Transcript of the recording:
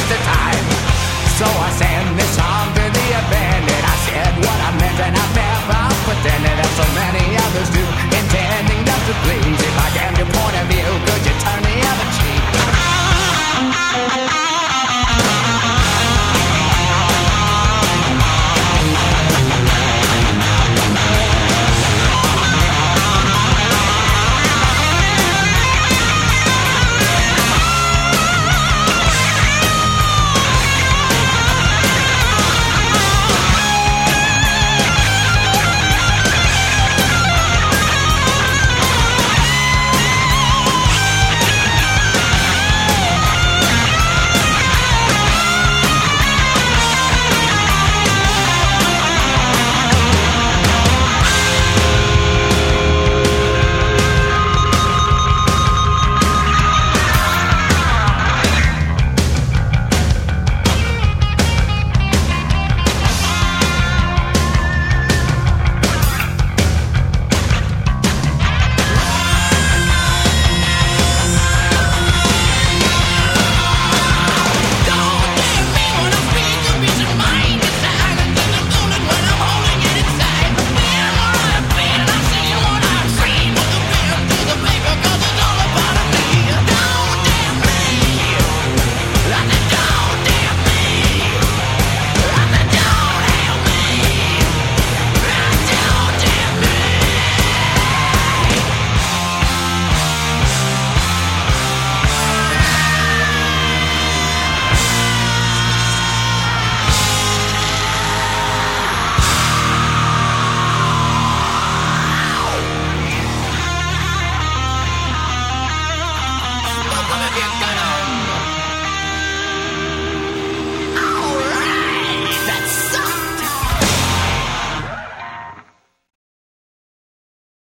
it's a tie.